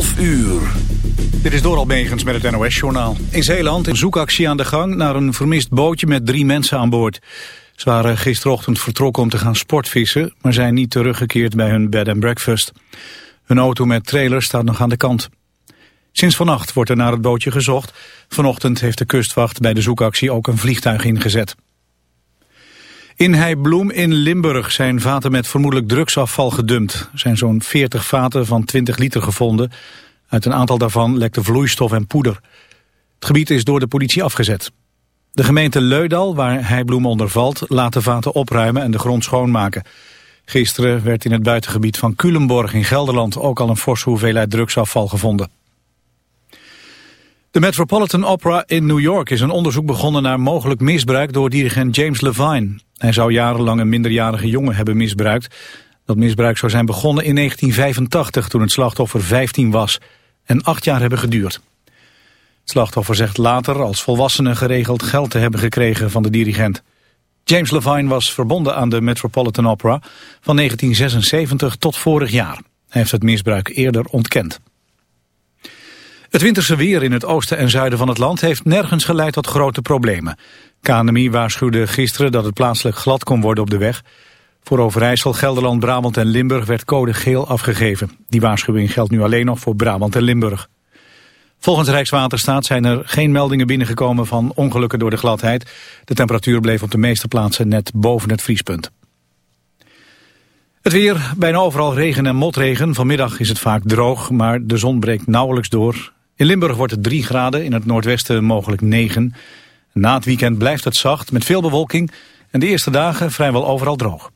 11 uur. Dit is Doral Megens met het NOS-journaal. In Zeeland een zoekactie aan de gang naar een vermist bootje met drie mensen aan boord. Ze waren gisterochtend vertrokken om te gaan sportvissen... maar zijn niet teruggekeerd bij hun bed and breakfast. Hun auto met trailer staat nog aan de kant. Sinds vannacht wordt er naar het bootje gezocht. Vanochtend heeft de kustwacht bij de zoekactie ook een vliegtuig ingezet. In Heibloem in Limburg zijn vaten met vermoedelijk drugsafval gedumpt. Er zijn zo'n 40 vaten van 20 liter gevonden. Uit een aantal daarvan lekte vloeistof en poeder. Het gebied is door de politie afgezet. De gemeente Leudal, waar Heibloem onder valt, laat de vaten opruimen en de grond schoonmaken. Gisteren werd in het buitengebied van Culemborg in Gelderland ook al een forse hoeveelheid drugsafval gevonden. De Metropolitan Opera in New York is een onderzoek begonnen naar mogelijk misbruik door dirigent James Levine. Hij zou jarenlang een minderjarige jongen hebben misbruikt. Dat misbruik zou zijn begonnen in 1985 toen het slachtoffer 15 was en acht jaar hebben geduurd. Het slachtoffer zegt later als volwassene geregeld geld te hebben gekregen van de dirigent. James Levine was verbonden aan de Metropolitan Opera van 1976 tot vorig jaar. Hij heeft het misbruik eerder ontkend. Het winterse weer in het oosten en zuiden van het land heeft nergens geleid tot grote problemen. KNMI waarschuwde gisteren dat het plaatselijk glad kon worden op de weg. Voor Overijssel, Gelderland, Brabant en Limburg werd code geel afgegeven. Die waarschuwing geldt nu alleen nog voor Brabant en Limburg. Volgens Rijkswaterstaat zijn er geen meldingen binnengekomen van ongelukken door de gladheid. De temperatuur bleef op de meeste plaatsen net boven het vriespunt. Het weer, bijna overal regen en motregen. Vanmiddag is het vaak droog, maar de zon breekt nauwelijks door. In Limburg wordt het 3 graden, in het noordwesten mogelijk 9. Na het weekend blijft het zacht, met veel bewolking... en de eerste dagen vrijwel overal droog.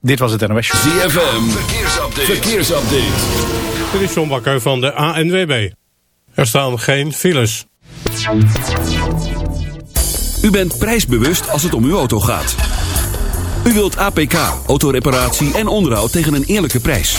Dit was het NOS ZFM, verkeersupdate. verkeersupdate. Dit is John Bakker van de ANWB. Er staan geen files. U bent prijsbewust als het om uw auto gaat. U wilt APK, autoreparatie en onderhoud tegen een eerlijke prijs.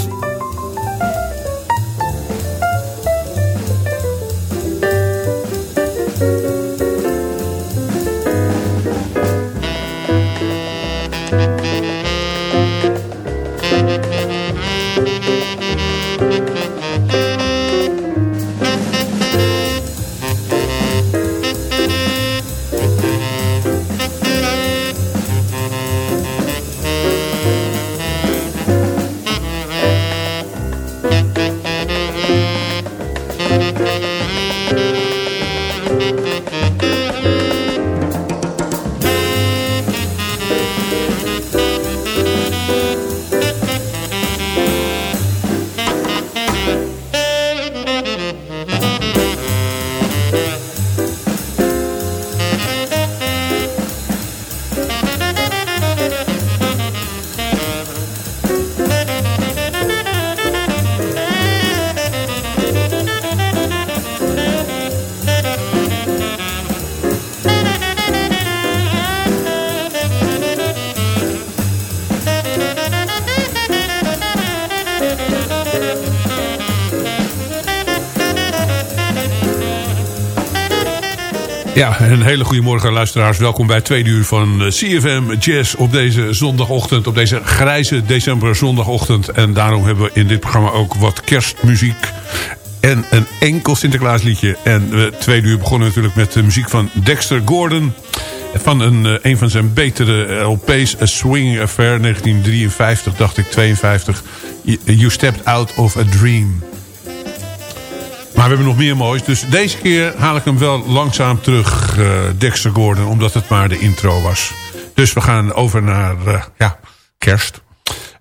Ja, een hele goede morgen luisteraars. Welkom bij tweede uur van eh, CFM Jazz op deze zondagochtend. Op deze grijze december zondagochtend. En daarom hebben we in dit programma ook wat kerstmuziek. En een enkel Sinterklaasliedje. En het tweede uur begonnen natuurlijk met de muziek van Dexter Gordon. Van een, eh, een van zijn betere LP's, A Swinging Affair, 1953, dacht ik, 52. You Stepped Out of a Dream. Maar we hebben nog meer moois. Dus deze keer haal ik hem wel langzaam terug, eh, Dexter Gordon. Omdat het maar de intro was. Dus we gaan over naar eh, ja, kerst.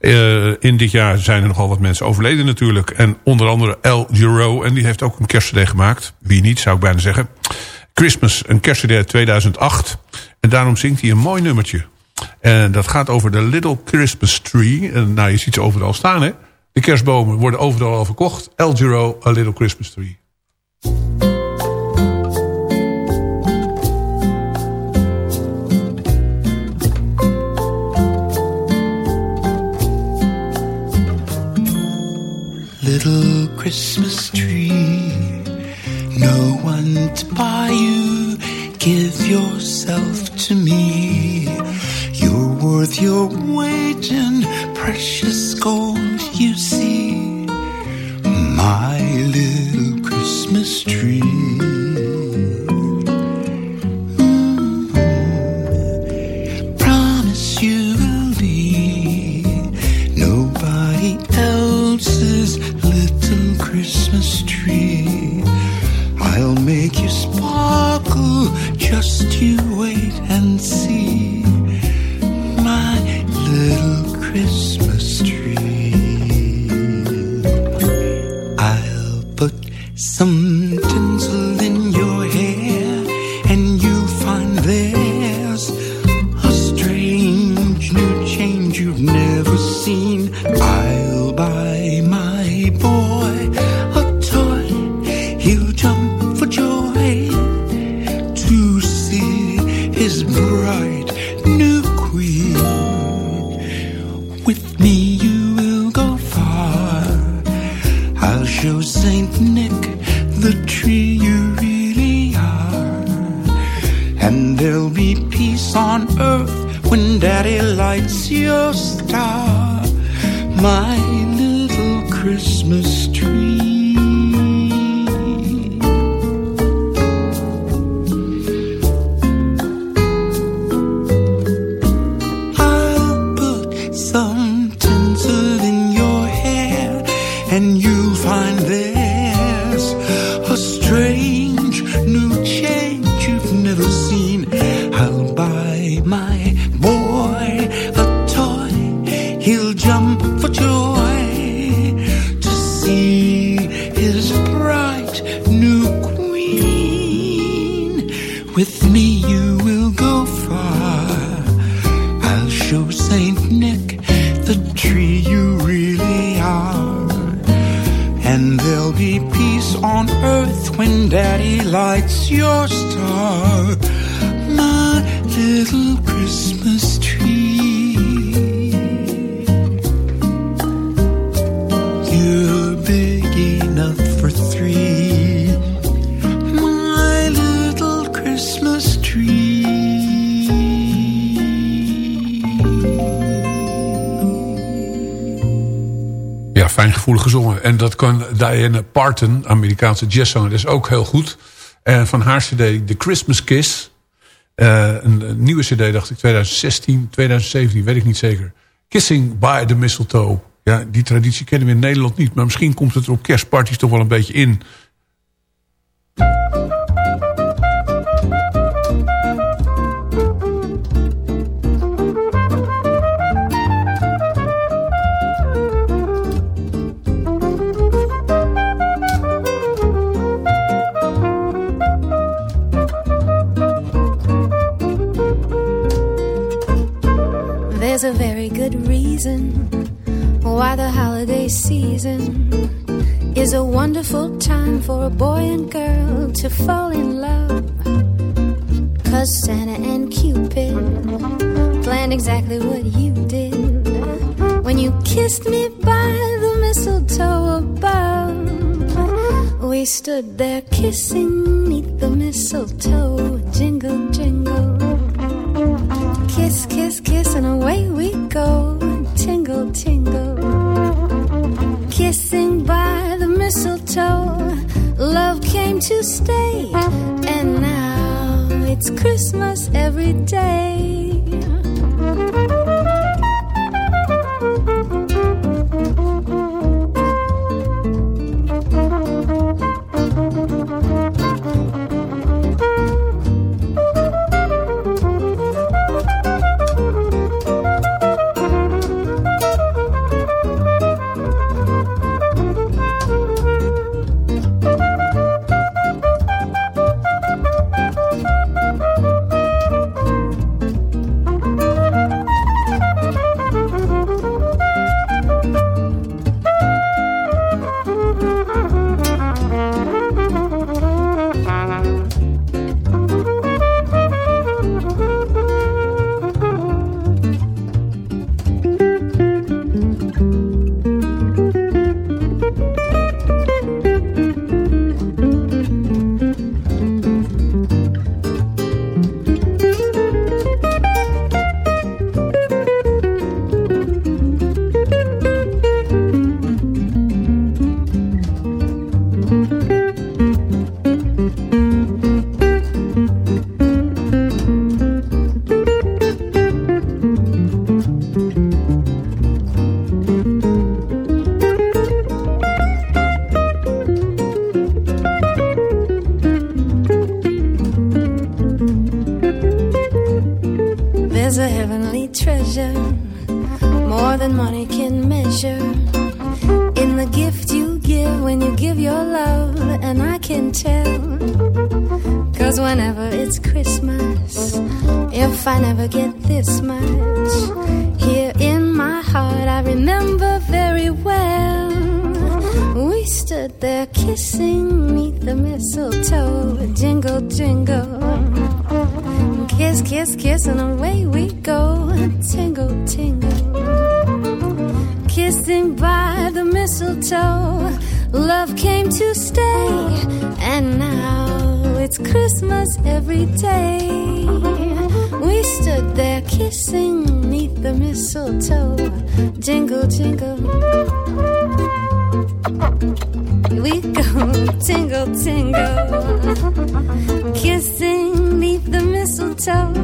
Eh, in dit jaar zijn er nogal wat mensen overleden natuurlijk. En onder andere El Giro. En die heeft ook een kerstcd gemaakt. Wie niet, zou ik bijna zeggen. Christmas, een kerstcd uit 2008. En daarom zingt hij een mooi nummertje. En dat gaat over de Little Christmas Tree. En nou, je ziet ze overal staan, hè. De kerstbomen worden overal al verkocht. El Giro, A Little Christmas Tree. Little Christmas tree, no one to buy you. Give yourself to me. Worth your weight in precious gold, you see. My little Christmas tree. My boy a toy, he'll jump for joy to see his bright new queen. With me, you will go far. I'll show Saint Nick the tree you really are. And there'll be peace on earth when Daddy lights your En dat kan Diana Parton, Amerikaanse jazzzanger, is ook heel goed. En van haar cd The Christmas Kiss. eh, een, een nieuwe cd, dacht ik, 2016, 2017, weet ik niet zeker. Kissing by the Mistletoe. Ja, die traditie kennen we in Nederland niet. Maar misschien komt het er op kerstparties toch wel een beetje in. Reason why the holiday season is a wonderful time for a boy and girl to fall in love. Cause Santa and Cupid planned exactly what you did when you kissed me by the mistletoe above. We stood there kissing neath the mistletoe, jingle, jingle. Kiss, kiss, kiss, and away we go. Tingle, tingle. Kissing by the mistletoe. Love came to stay. And now it's Christmas every day. Is a heavenly treasure, more than money can measure. In the gift you give when you give your love, and I can tell. Cause whenever it's Christmas, if I never get this much, here in my heart I remember very well. We stood there kissing neath the mistletoe, jingle, jingle. Kiss, kiss, kiss, and away we go, tingle, tingle. Kissing by the mistletoe, love came to stay, and now it's Christmas every day. We stood there kissing neath the mistletoe, jingle, jingle. We go, tingle, tingle. Kissing neath the mistletoe,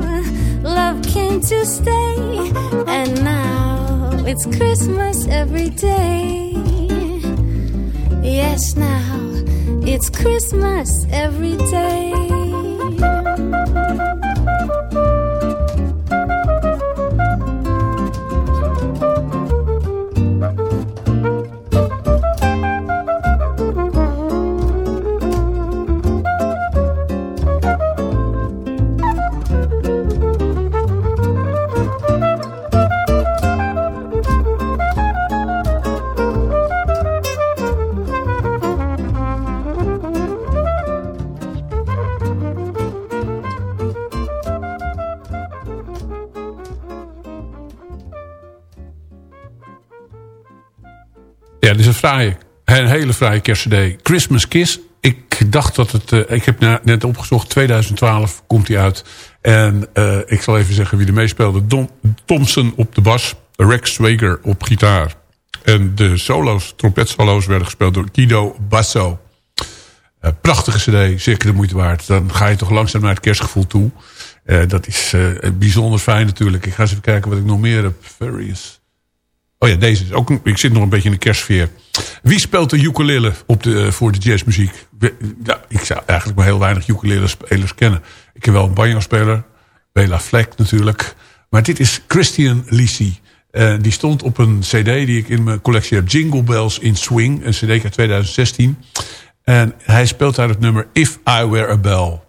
love came to stay, and now it's Christmas every day. Yes, now it's Christmas every day. Is een fraaie, een hele fraaie kerstcd. Christmas Kiss. Ik dacht dat het, eh, ik heb net opgezocht, 2012 komt hij uit. En eh, ik zal even zeggen wie er meespeelde. Thompson op de bas, Rex Swager op gitaar. En de solo's, trompetsolo's werden gespeeld door Guido Basso. Eh, prachtige cd, zeker de moeite waard. Dan ga je toch langzaam naar het kerstgevoel toe. Dat is eh, bijzonder fijn natuurlijk. Ik ga eens even kijken wat ik nog meer heb. Various. Oh ja, deze is ook. Ik zit nog een beetje in de kerstsfeer. Wie speelt de ukulele op de, voor de jazzmuziek? Ja, ik zou eigenlijk maar heel weinig ukulele spelers kennen. Ik heb wel een banjo-speler. Bela Fleck natuurlijk. Maar dit is Christian Lisi. Eh, die stond op een cd die ik in mijn collectie heb. Jingle Bells in Swing. Een cd uit 2016. En hij speelt daar het nummer If I Were a Bell.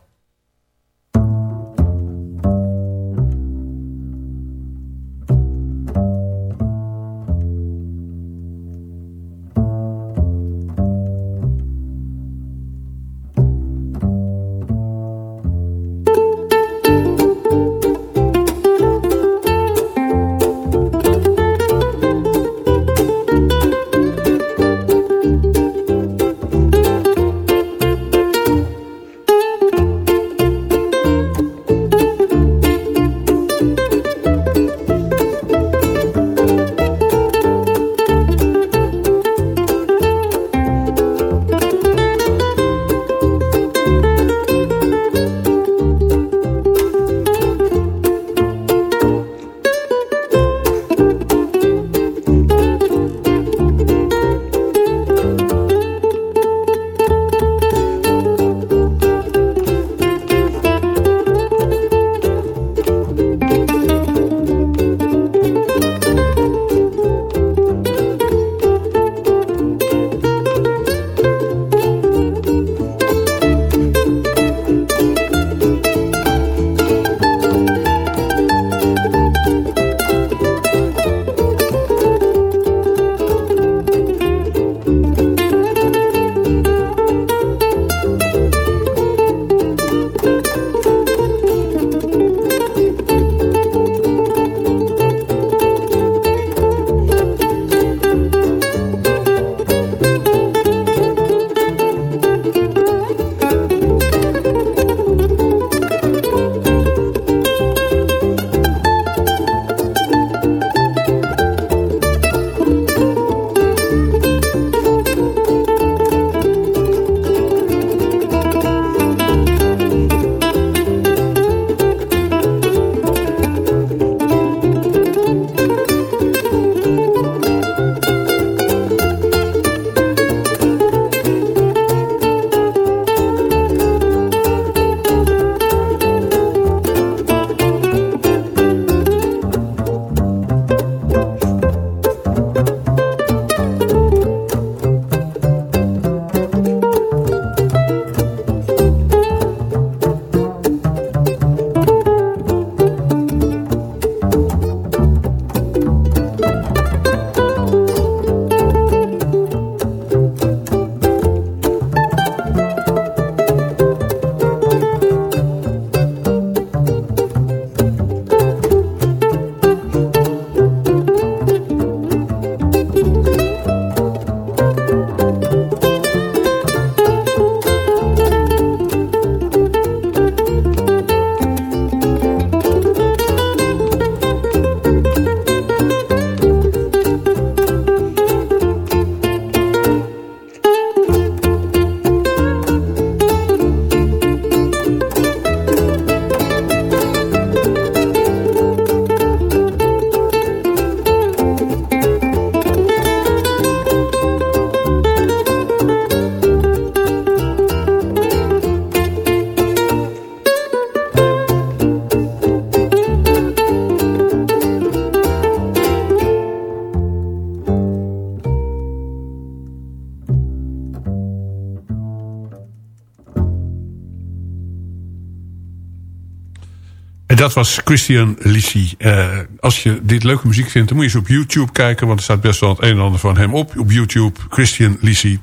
Dat was Christian Lissie. Uh, als je dit leuke muziek vindt, dan moet je eens op YouTube kijken. Want er staat best wel het een en ander van hem op. Op YouTube, Christian Lissie.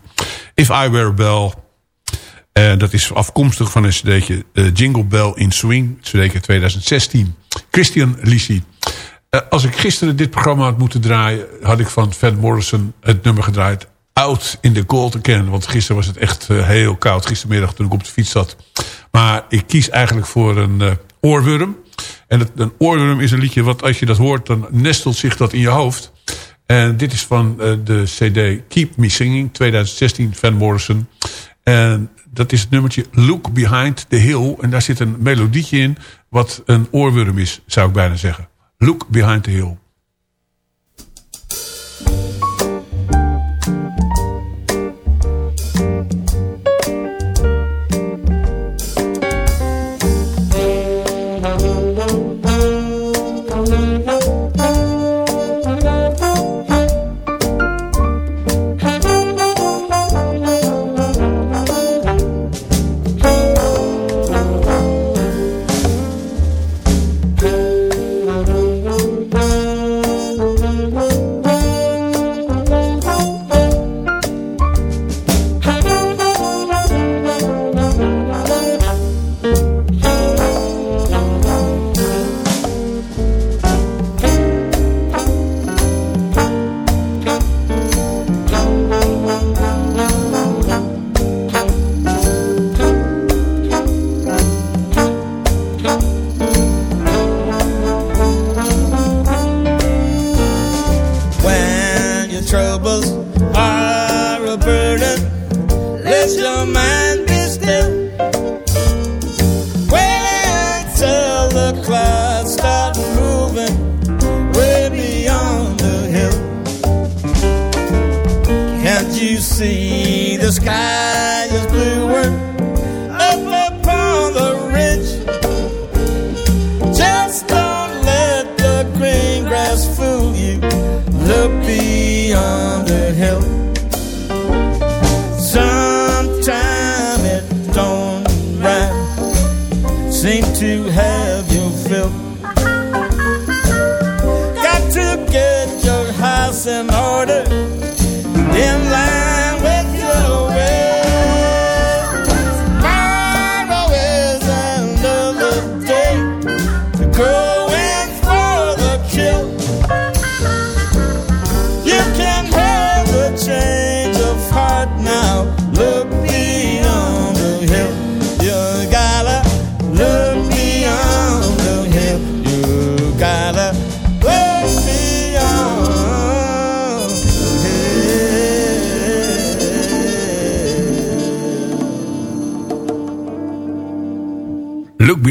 If I Were a Bell. Uh, dat is afkomstig van een cd'tje uh, Jingle Bell in Swing. cd'tje 2016. Christian Lissie. als ik gisteren dit programma had moeten draaien... had ik van Van Morrison het nummer gedraaid. Out in the Cold Again. Want gisteren was het echt heel koud. Gistermiddag toen ik op de fiets zat. Maar ik kies eigenlijk voor een oorworm. En een oorworm is een liedje wat als je dat hoort... dan nestelt zich dat in je hoofd. En dit is van uh, de cd Keep Me Singing 2016 Van Morrison. En dat is het nummertje Look Behind the Hill. En daar zit een melodietje in wat een oorworm is, zou ik bijna zeggen. Look Behind the Hill.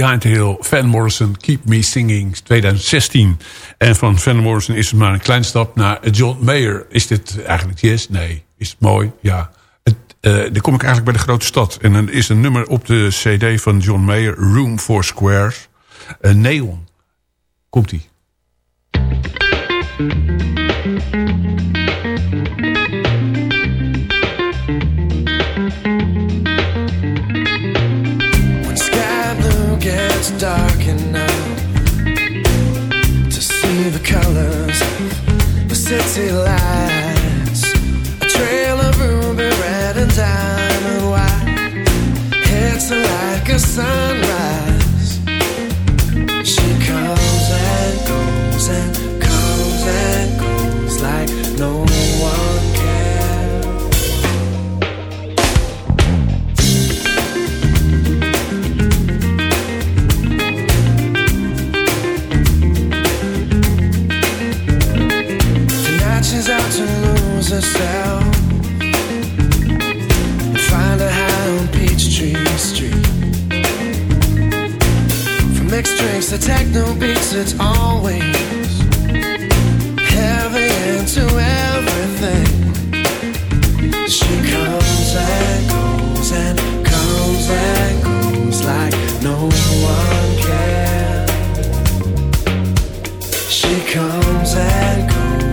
Behind Van Morrison, Keep Me Singing, 2016. En van Van Morrison is het maar een klein stap naar John Mayer. Is dit eigenlijk yes? Nee. Is het mooi? Ja. Het, uh, dan kom ik eigenlijk bij de grote stad. En dan is een nummer op de cd van John Mayer, Room for Squares. Uh, Neon. Komt-ie. Find a high on Peachtree Street. From mixed drinks to techno beats, it's always heavy into everything. She comes and goes and comes and goes like no one can. She comes and goes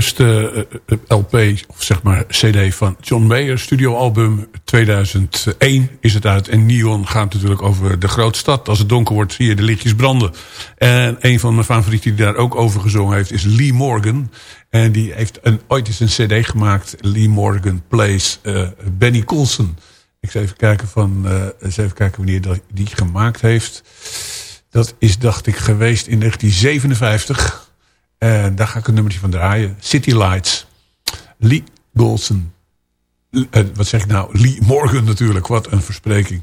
eerste eh, LP, of zeg maar CD van John Mayer, studioalbum 2001 is het uit. En Neon gaat natuurlijk over de grote stad. Als het donker wordt zie je de lichtjes branden. En een van mijn favorieten die daar ook over gezongen heeft is Lee Morgan. En die heeft een, ooit eens een CD gemaakt, Lee Morgan Plays eh, Benny Colson. Ik zal even kijken, van, eh, eens even kijken wanneer dat, die gemaakt heeft. Dat is, dacht ik, geweest in 1957. En daar ga ik een nummertje van draaien. City Lights. Lee Golson. Eh, wat zeg ik nou? Lee Morgan natuurlijk. Wat een verspreking.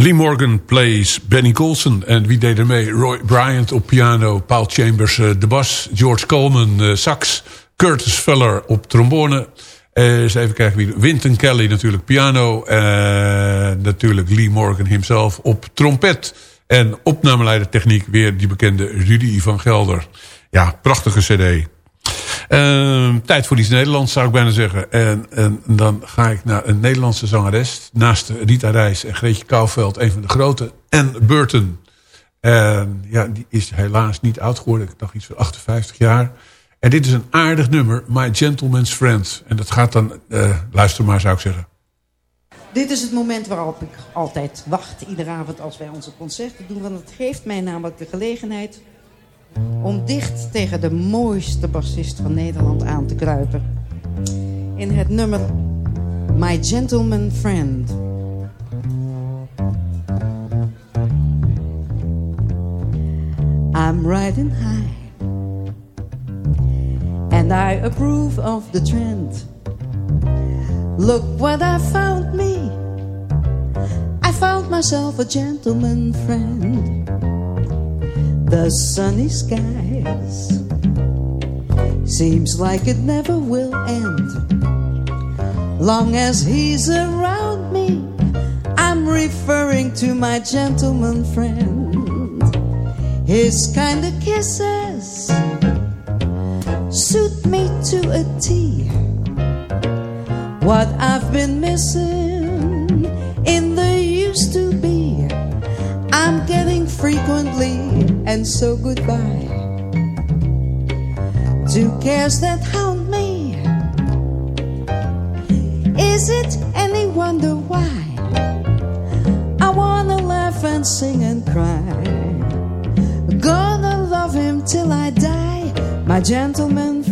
Lee Morgan plays Benny Colson. En wie deed er mee? Roy Bryant op piano, Paul Chambers uh, de bas, George Coleman uh, sax, Curtis Feller op trombone. Uh, eens even kijken wie. Winton Kelly natuurlijk piano. En natuurlijk Lee Morgan himself op trompet. En opnameleider techniek weer die bekende Rudy van Gelder. Ja, prachtige cd. Uh, tijd voor iets Nederlands zou ik bijna zeggen. En, en dan ga ik naar een Nederlandse zangeres. Naast Rita Reis en Greetje Kouwveld. Een van de grote. En Burton. En ja, die is helaas niet oud geworden. Ik dacht iets van 58 jaar. En dit is een aardig nummer. My Gentleman's Friend. En dat gaat dan... Uh, luister maar zou ik zeggen. Dit is het moment waarop ik altijd wacht. Iedere avond als wij onze concerten doen. Want het geeft mij namelijk de gelegenheid om dicht tegen de mooiste bassist van Nederland aan te kruipen. In het nummer My Gentleman Friend. I'm riding high and I approve of the trend. Look what I found me. I found myself a gentleman friend. The sunny skies seems like it never will end. Long as he's around me, I'm referring to my gentleman friend. His kind of kisses suit me to a T. What I've been missing in the used to I'm getting frequently, and so goodbye. Two cares that hound me. Is it any wonder why? I wanna laugh and sing and cry. Gonna love him till I die, my gentleman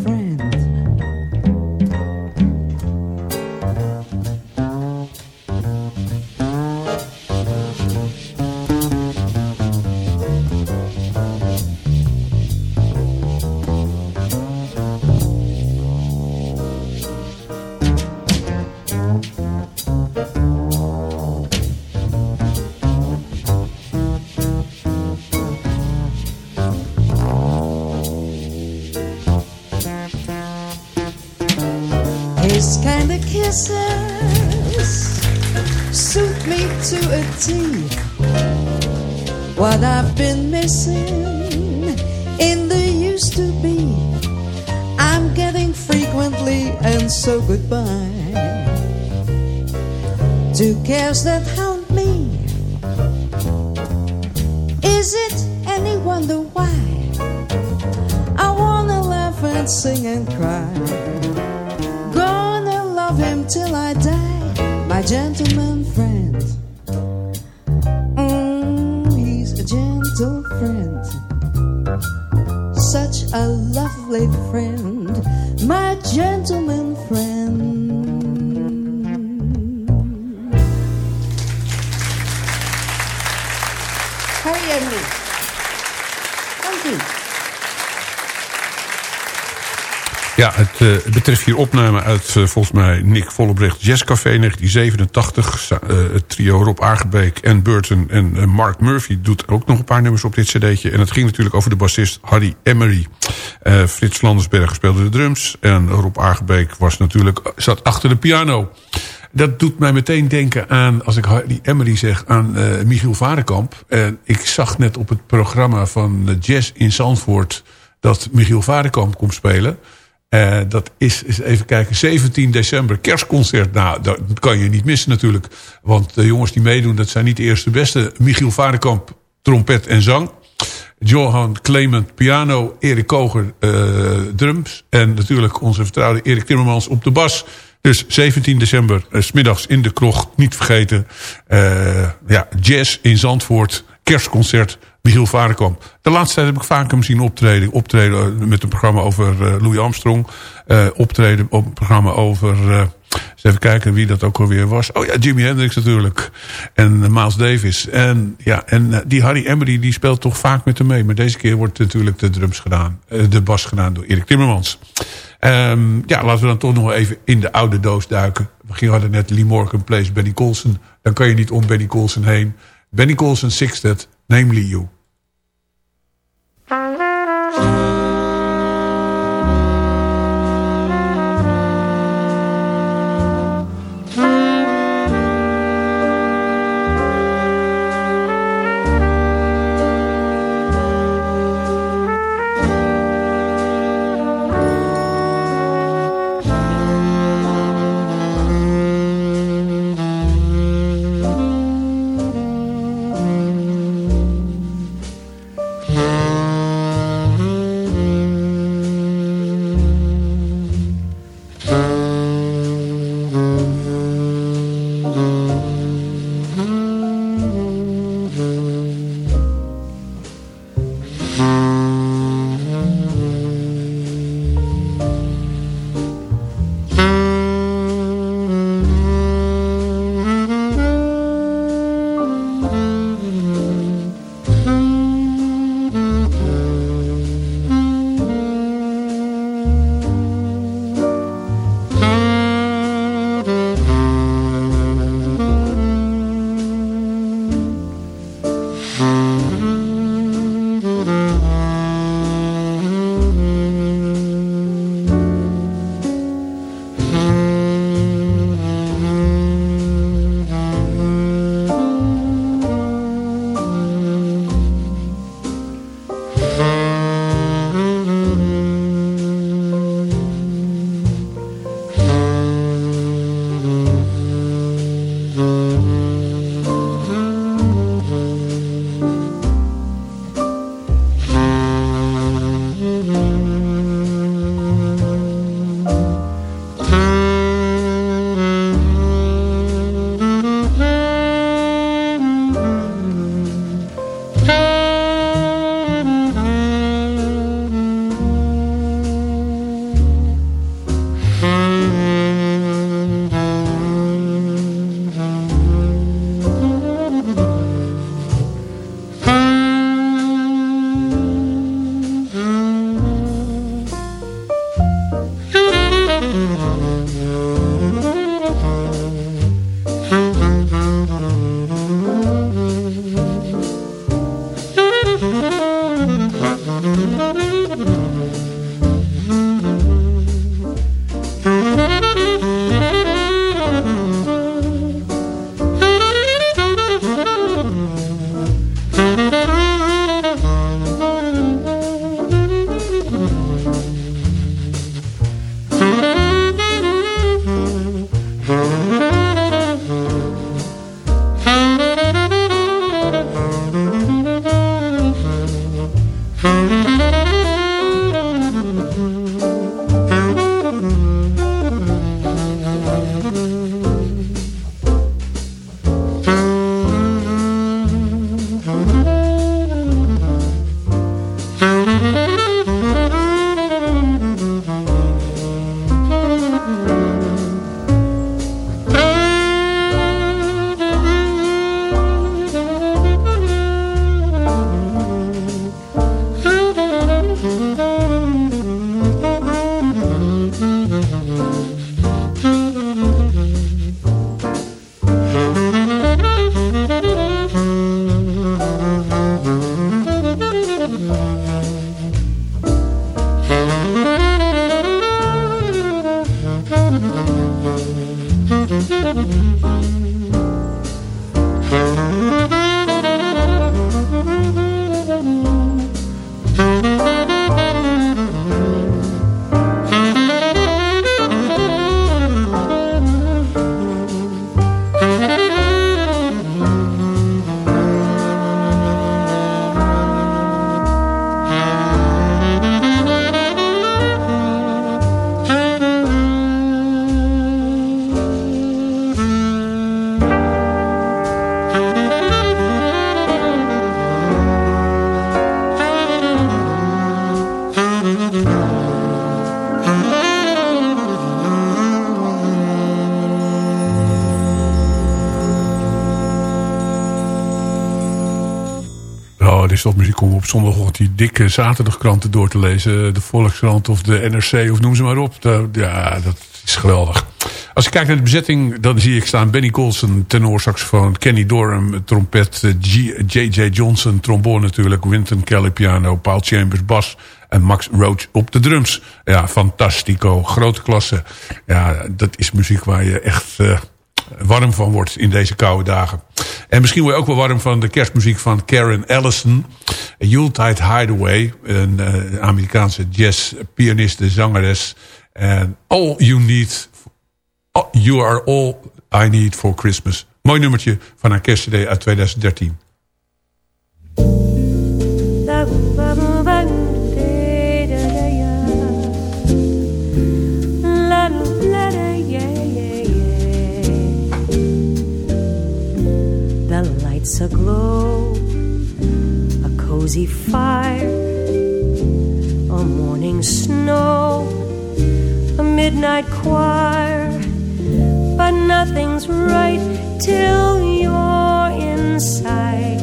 that betreft hier opname uit eh, volgens mij Nick Vollebrecht Jazzcafé 1987. Sa- eh, het trio Rob Aargebeek en Burton en eh, Mark Murphy doet ook nog een paar nummers op dit cd'tje. En het ging natuurlijk over de bassist Harry Emery. Frits Landersberg speelde de drums en Rob Aargebeek was natuurlijk, zat achter de piano. Dat doet mij meteen denken aan, als ik Harry Emery zeg, aan Michiel Varenkamp. En ik zag net op het programma van Jazz in Zandvoort dat Michiel Varenkamp komt spelen. Eh, dat is, is, even kijken, 17 december, kerstconcert. Nou, dat kan je niet missen natuurlijk. Want de jongens die meedoen, dat zijn niet de eerste beste. Michiel Varenkamp, trompet en zang. Johan Clement, piano. Erik Koger, eh, drums. En natuurlijk onze vertrouwde Erik Timmermans op de bas. Dus 17 december, eh, 's smiddags in de krocht, niet vergeten. Ja, jazz in Zandvoort, kerstconcert, Michiel Varenkamp. De laatste tijd heb ik vaak hem zien optreden. Optreden met een programma over eh, Louis Armstrong. Eh, optreden op een programma over... eh, eens even kijken wie dat ook alweer was. Oh ja, Jimi Hendrix natuurlijk. En eh, Miles Davis. En, ja, en eh, die Harry Emery die speelt toch vaak met hem mee. Maar deze keer wordt natuurlijk de drums gedaan. eh, de bas gedaan door Erik Timmermans. Ehm, ja, laten we dan toch nog even in de oude doos duiken. We hadden net Lee Morgan plays Benny Colson. Dan kan je niet om Benny Colson heen. Benny Colson Sixtet, namely you. Muziek om op zondagochtend die dikke zaterdagkranten door te lezen. De Volkskrant of de NRC of noem ze maar op. Ja, dat is geweldig. Als je kijkt naar de bezetting, dan zie ik staan Benny Colson, tenor saxofoon, Kenny Dorham, trompet, eh, J.J. Johnson, trombone natuurlijk, Wynton Kelly piano, Paul Chambers bas en Max Roach op de drums. Ja, fantastico, grote klasse. Ja, dat is muziek waar je echt eh, warm van wordt in deze koude dagen. En misschien word je ook wel warm van de kerstmuziek van Karen Allison. Yuletide Hideaway, een eh, Amerikaanse jazzpianiste, zangeres. En All You Need, You Are All I Need For Christmas. Mooi nummertje van haar kerstcd uit 2013. Lights aglow, a cozy fire, a morning snow, a midnight choir. But nothing's right till you're inside.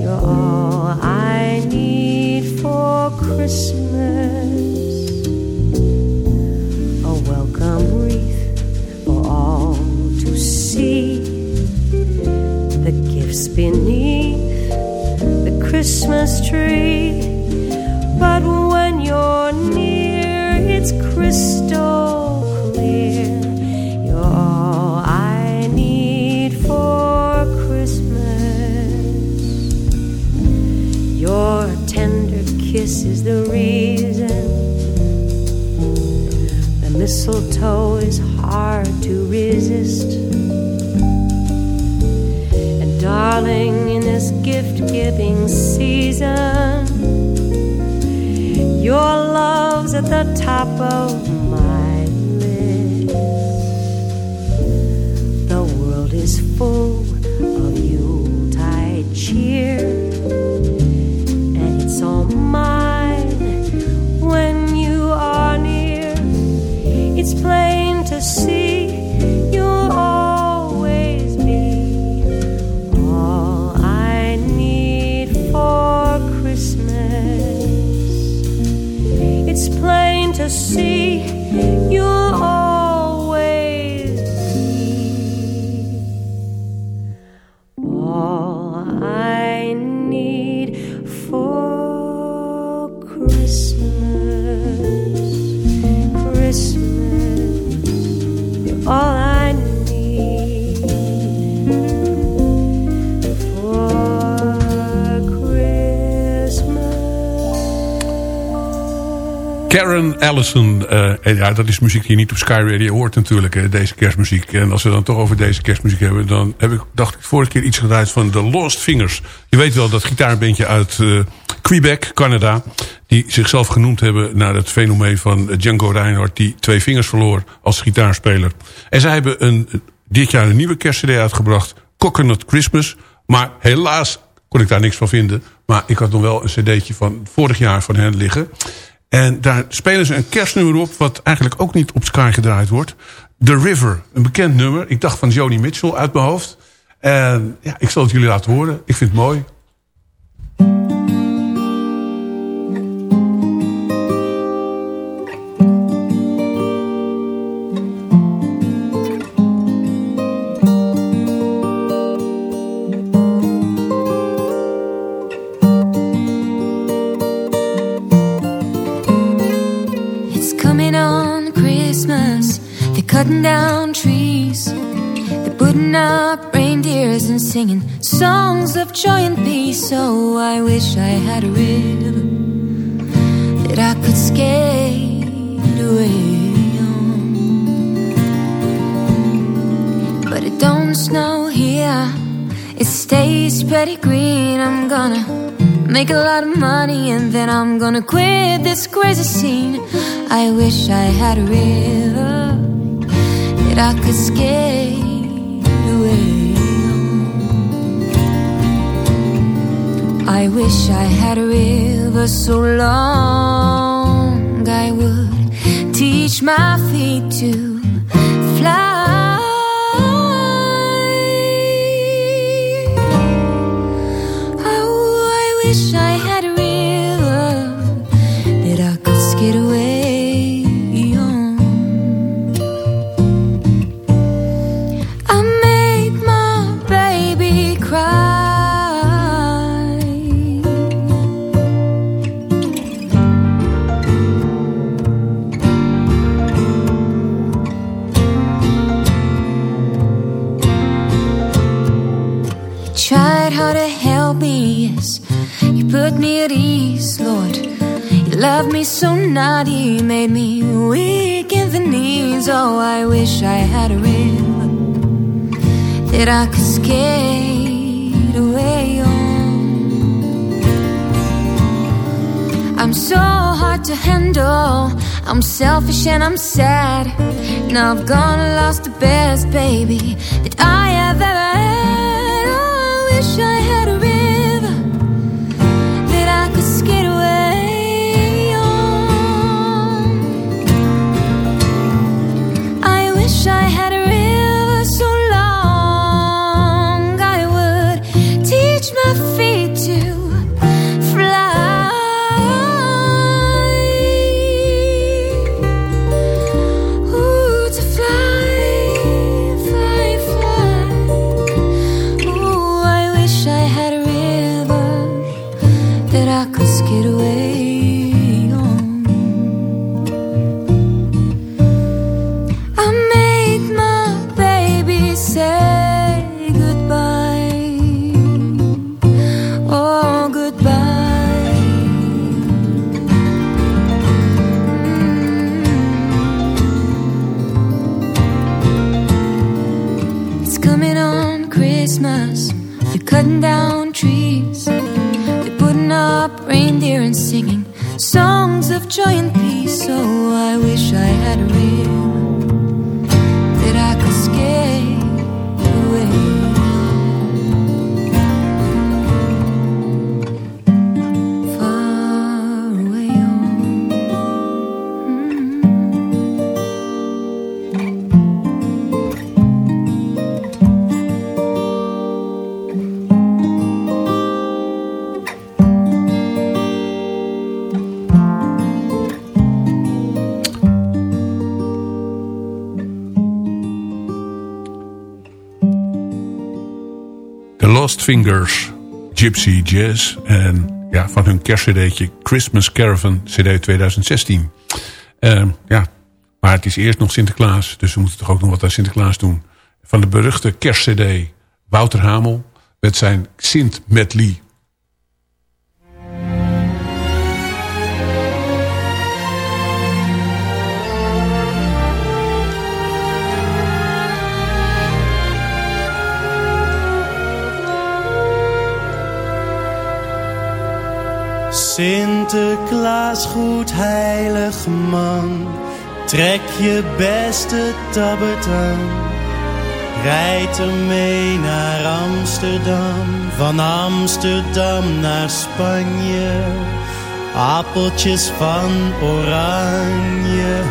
You're all I need for Christmas. Gifts beneath the Christmas tree. But when you're near, it's crystal clear. You're all I need for Christmas. Your tender kiss is the reason. The mistletoe is hard to resist. Darling, in this gift giving season, your love's at the top of my list. The world is full Allison. en ja, dat is muziek die je niet op Sky Radio hoort natuurlijk. hè, deze kerstmuziek. En als we dan toch over deze kerstmuziek hebben... dan heb ik, dacht ik vorige keer iets gedraaid van The Lost Fingers. Je weet wel, dat gitaarbandje uit eh, Quebec, Canada... die zichzelf genoemd hebben naar het fenomeen van Django Reinhardt... die twee vingers verloor als gitaarspeler. En zij hebben een, dit jaar een nieuwe kerstcd uitgebracht... Coconut Christmas. Maar helaas kon ik daar niks van vinden. Maar ik had nog wel een cd'tje van vorig jaar van hen liggen... En daar spelen ze een kerstnummer op... wat eigenlijk ook niet op Sky gedraaid wordt. The River, een bekend nummer. Ik dacht van Joni Mitchell uit mijn hoofd. En ja, ik zal het jullie laten horen. Ik vind het mooi. Cutting down trees. They're putting up reindeers and singing songs of joy and peace. So I wish I had a river that I could skate away on. But it don't snow here, it stays pretty green. I'm gonna make a lot of money and then I'm gonna quit this crazy scene. I wish I had a river I could skate away. I wish I had a river so long I would teach my feet to fly. Oh, I wish I so naughty, made me weak in the knees. Oh, I wish I had a river that I could skate away on. I'm so hard to handle. I'm selfish and I'm sad. Now I've gone and lost the best baby and singing songs of joy and peace. Oh, I wish I had a river that I could skate Fingers, Gypsy Jazz. En ja, van hun kerstcd'tje Christmas Caravan CD 2016. Ehm, ja, maar het is eerst nog Sinterklaas. Dus we moeten toch ook nog wat aan Sinterklaas doen. Van de beruchte kerstcd Wouter Hamel. Met zijn Sint Medley. Sinterklaas, goed heilig man, trek je beste tabbert aan. Rijd ermee naar Amsterdam, van Amsterdam naar Spanje. Appeltjes van oranje,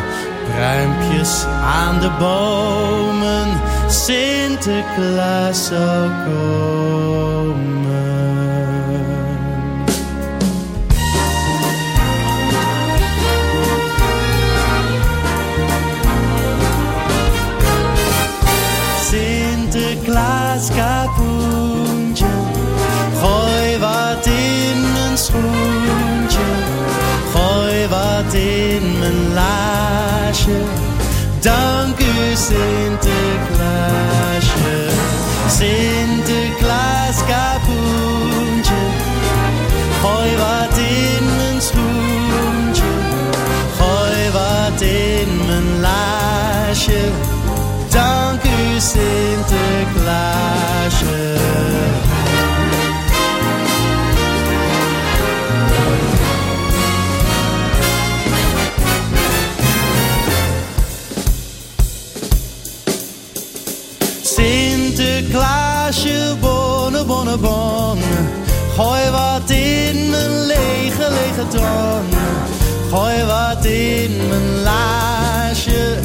pruimpjes aan de bomen. Sinterklaas zal komen. Sinterklaas kapoentje, gooi wat in mijn schoentje, gooi wat in mijn laasje. Dank u Sinterklaasje. Sinterklaas Gooi wat in mijn laasje.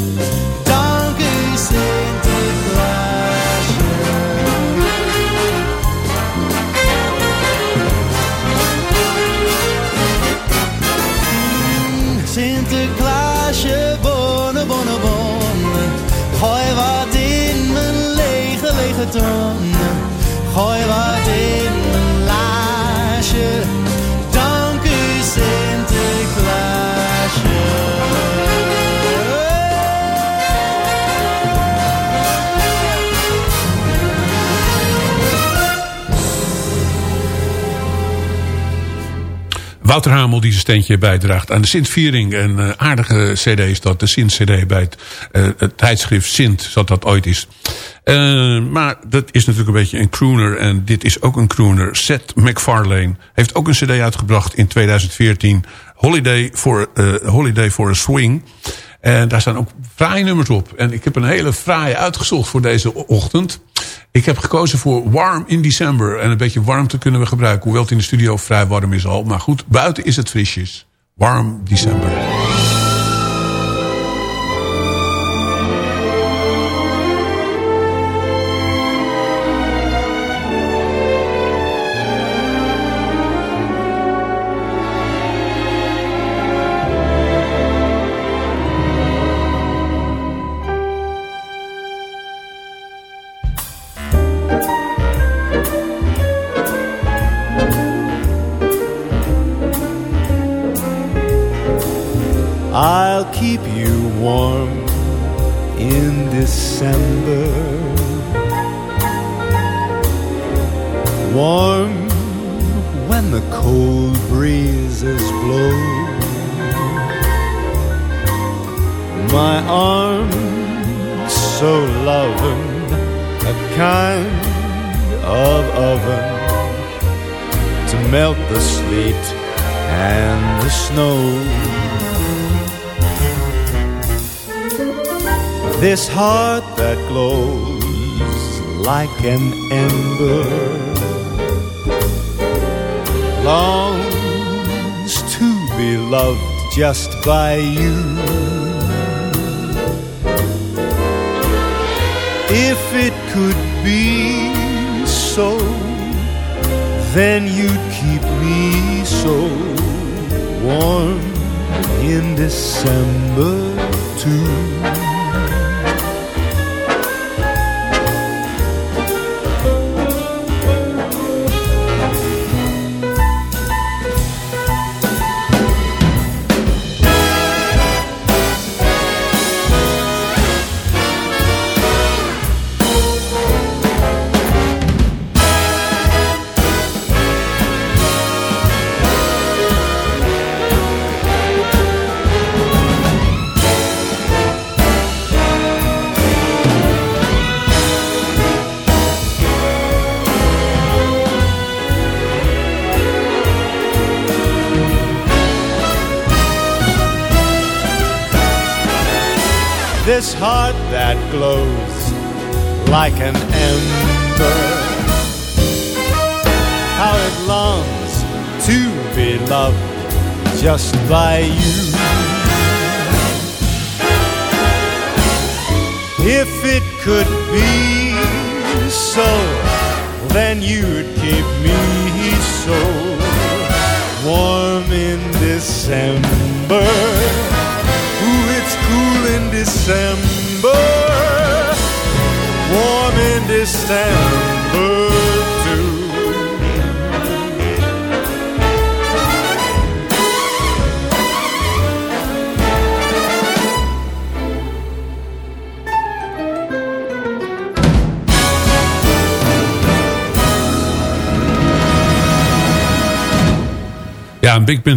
Dank u, Sinterklaasje. Sinterklaasje, bonne, bonne, bon. Gooi wat in mijn lege, lege ton. Gooi wat Wouter Hamel die zijn steentje bijdraagt aan de Sint-viering. Een eh, aardige cd is dat. De Sint-cd bij het, eh, tijdschrift Sint, zat dat ooit is. Eh, maar dat is natuurlijk een beetje een crooner. En dit is ook een crooner. Seth MacFarlane heeft ook een cd uitgebracht in 2014. Holiday for, Holiday for a Swing. En daar staan ook fraaie nummers op. En ik heb een hele fraaie uitgezocht voor deze ochtend. Ik heb gekozen voor Warm in December. En een beetje warmte kunnen we gebruiken. Hoewel het in de studio vrij warm is al. Maar goed, buiten is het frisjes. Warm December. Just by you. If it could be so, then you'd keep me so warm in December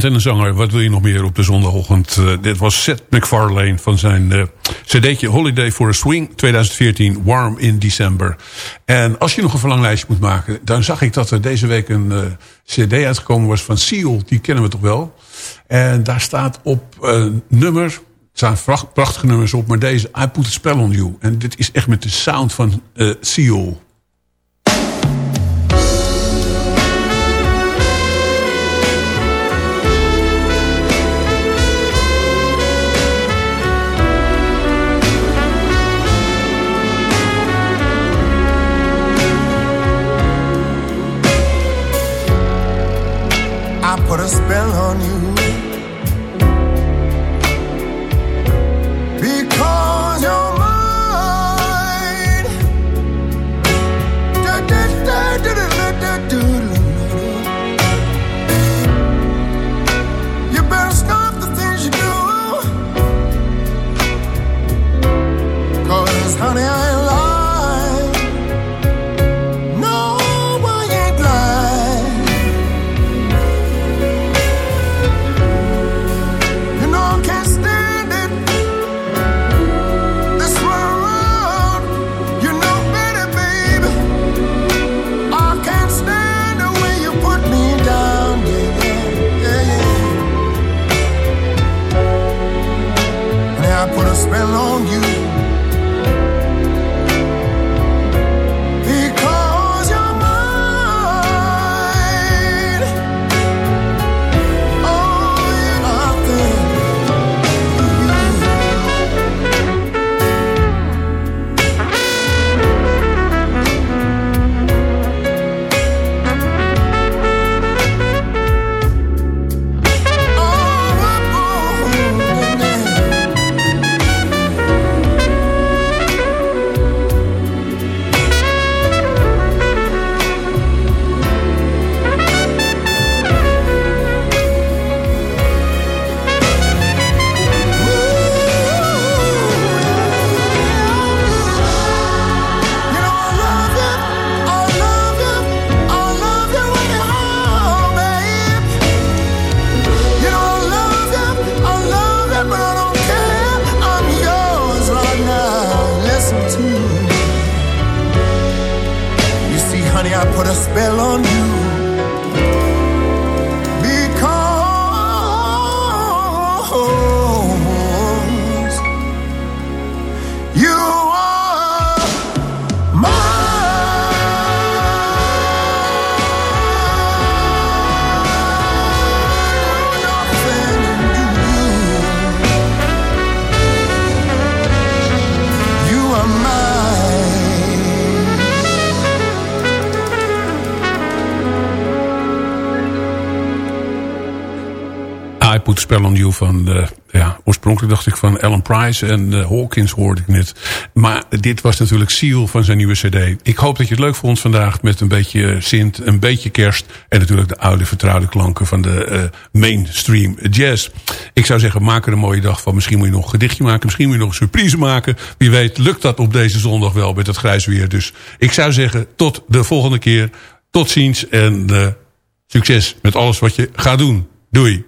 en een zanger. Wat wil je nog meer op de zondagochtend? Eh, dit was Seth MacFarlane van zijn eh, cd'tje Holiday for a Swing 2014, Warm in December. En als je nog een verlanglijstje moet maken... dan zag ik dat er deze week een eh, cd uitgekomen was van Seal. Die kennen we toch wel? En daar staat op een nummer... Er staan prachtige nummers op, maar deze... I Put a Spell on You. En dit is echt met de sound van Seal. Spell on You van, eh, ja, oorspronkelijk dacht ik van Alan Price en eh, Hawkins hoorde ik net. Maar dit was natuurlijk Seal van zijn nieuwe cd. Ik hoop dat je het leuk vond vandaag met een beetje Sint, een beetje kerst en natuurlijk de oude vertrouwde klanken van de eh, mainstream jazz. Ik zou zeggen, maak er een mooie dag van. Misschien moet je nog een gedichtje maken, misschien moet je nog een surprise maken. Wie weet lukt dat op deze zondag wel met het grijs weer. Dus ik zou zeggen, tot de volgende keer. Tot ziens en eh, succes met alles wat je gaat doen. Doei.